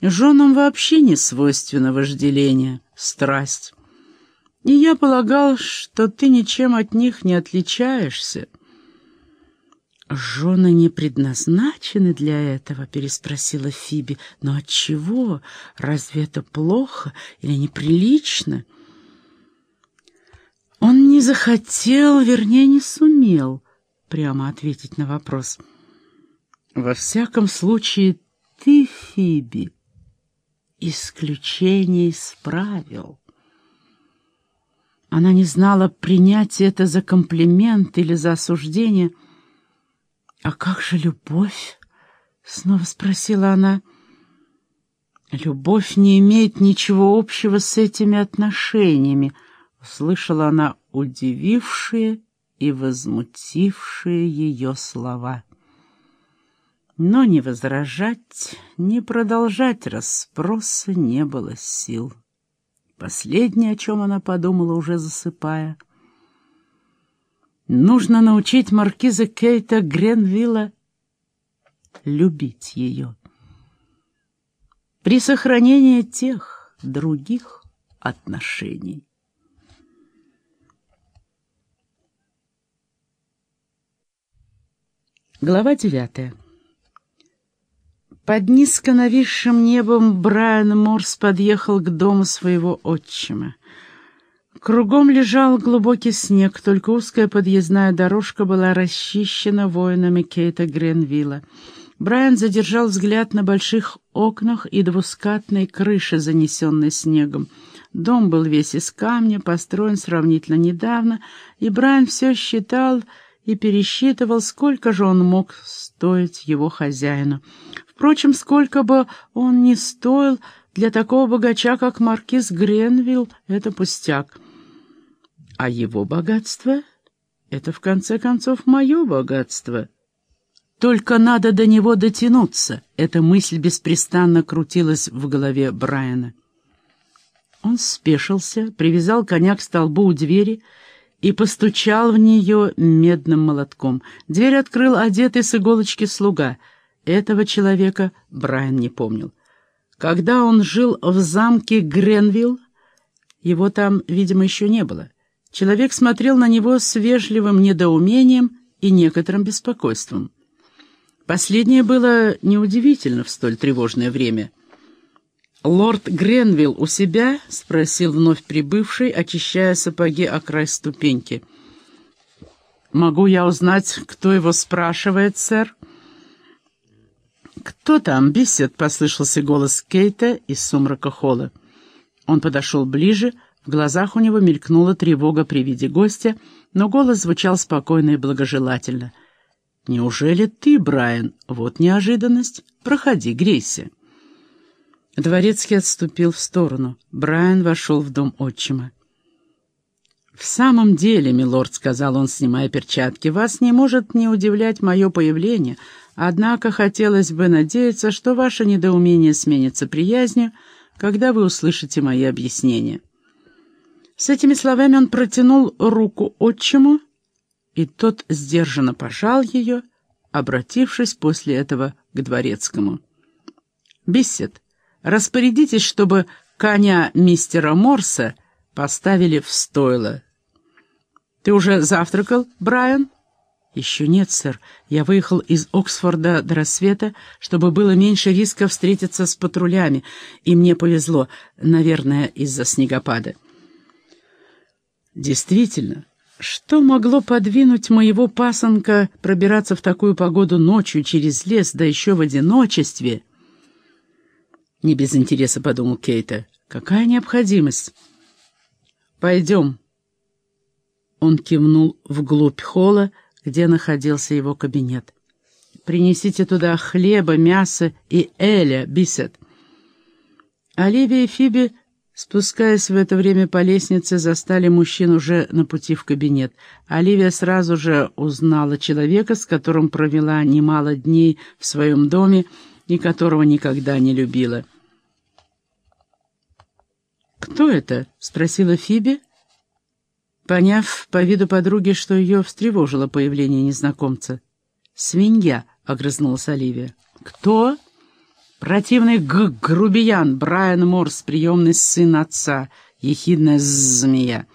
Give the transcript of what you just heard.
Женам вообще не свойственно вожделение, страсть. И я полагал, что ты ничем от них не отличаешься. «Жены не предназначены для этого?» — переспросила Фиби. «Но от чего? Разве это плохо или неприлично?» Он не захотел, вернее, не сумел прямо ответить на вопрос. «Во всяком случае, ты, Фиби, исключение исправил». Она не знала, принять это за комплимент или за осуждение — «А как же любовь?» — снова спросила она. «Любовь не имеет ничего общего с этими отношениями», — услышала она удивившие и возмутившие ее слова. Но ни возражать, ни продолжать расспросы не было сил. Последнее, о чем она подумала, уже засыпая — Нужно научить маркиза Кейта Гренвилла любить ее. При сохранении тех других отношений. Глава девятая. Под низко нависшим небом Брайан Морс подъехал к дому своего отчима. Кругом лежал глубокий снег, только узкая подъездная дорожка была расчищена воинами Кейта Гренвилла. Брайан задержал взгляд на больших окнах и двускатной крыше, занесенной снегом. Дом был весь из камня, построен сравнительно недавно, и Брайан все считал и пересчитывал, сколько же он мог стоить его хозяину. Впрочем, сколько бы он ни стоил, для такого богача, как маркиз Гренвилл, это пустяк. А его богатство — это, в конце концов, мое богатство. Только надо до него дотянуться. Эта мысль беспрестанно крутилась в голове Брайана. Он спешился, привязал коня к столбу у двери и постучал в нее медным молотком. Дверь открыл одетый с иголочки слуга. Этого человека Брайан не помнил. Когда он жил в замке Гренвилл, его там, видимо, еще не было. Человек смотрел на него с вежливым недоумением и некоторым беспокойством. Последнее было неудивительно в столь тревожное время. «Лорд Гренвилл у себя?» — спросил вновь прибывший, очищая сапоги о край ступеньки. «Могу я узнать, кто его спрашивает, сэр?» «Кто там, бесед?» — послышался голос Кейта из сумрака холла. Он подошел ближе — в глазах у него мелькнула тревога при виде гостя, но голос звучал спокойно и благожелательно. «Неужели ты, Брайан? Вот неожиданность. Проходи, грейся». Дворецкий отступил в сторону. Брайан вошел в дом отчима. «В самом деле, милорд», — сказал он, снимая перчатки, — «вас не может не удивлять мое появление, однако хотелось бы надеяться, что ваше недоумение сменится приязнью, когда вы услышите мои объяснения». С этими словами он протянул руку отчиму, и тот сдержанно пожал ее, обратившись после этого к дворецкому. «Бессет, распорядитесь, чтобы коня мистера Морса поставили в стойло. Ты уже завтракал, Брайан?» «Еще нет, сэр. Я выехал из Оксфорда до рассвета, чтобы было меньше риска встретиться с патрулями, и мне повезло, наверное, из-за снегопада». Действительно, что могло подвинуть моего пасынка пробираться в такую погоду ночью через лес, да еще в одиночестве? Не без интереса подумал Кейта. Какая необходимость? Пойдем. Он кивнул вглубь холла, где находился его кабинет. «Принесите туда хлеба, мяса и Эля, Бисет». Оливия и Фиби Спускаясь в это время по лестнице, застали мужчин уже на пути в кабинет. Оливия сразу же узнала человека, с которым провела немало дней в своем доме и которого никогда не любила. «Кто это?» — спросила Фиби, поняв по виду подруги, что ее встревожило появление незнакомца. «Свинья», — огрызнулась Оливия. «Кто?» Противный г грубиян Брайан Морс, приемный сын отца, ехидная змея.